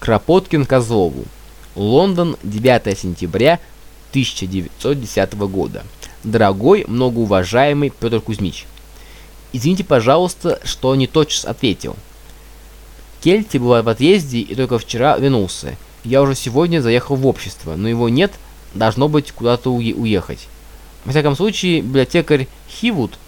Кропоткин Козлову. Лондон, 9 сентября 1910 года. Дорогой, многоуважаемый Петр Кузьмич, извините, пожалуйста, что не тотчас ответил. Кельти был в отъезде и только вчера вернулся. Я уже сегодня заехал в общество, но его нет, должно быть куда-то уехать. Во всяком случае, библиотекарь Хивуд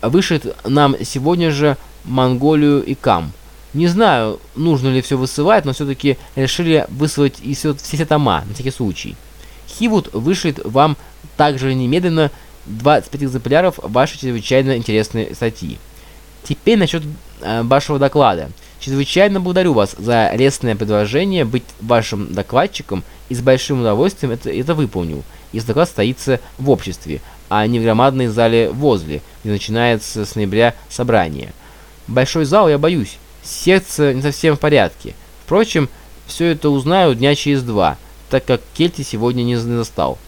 вышит нам сегодня же Монголию и Кам. Не знаю, нужно ли все высылать, но все-таки решили высылать и все, все тома, на всякий случай. Хивуд вышлет вам также немедленно 25 экземпляров вашей чрезвычайно интересной статьи. Теперь насчет э, вашего доклада. Чрезвычайно благодарю вас за лестное предложение быть вашим докладчиком и с большим удовольствием это, это выполню, если доклад состоится в обществе, а не в громадной зале возле, где начинается с ноября собрание. Большой зал я боюсь, сердце не совсем в порядке. Впрочем, все это узнаю дня через два, так как Кельти сегодня не застал.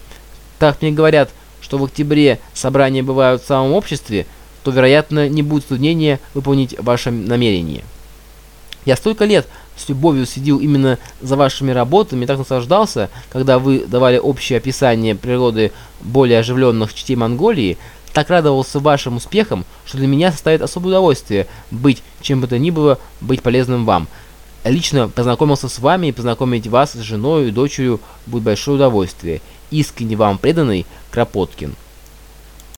Так мне говорят, что в октябре собрания бывают в самом обществе, то, вероятно, не будет затруднения выполнить ваше намерение. Я столько лет с любовью следил именно за вашими работами так наслаждался, когда вы давали общее описание природы более оживленных частей Монголии, так радовался вашим успехам, что для меня составит особое удовольствие быть, чем бы то ни было, быть полезным вам. Лично познакомился с вами и познакомить вас с женой и дочерью будет большое удовольствие. Искренне вам преданный Кропоткин.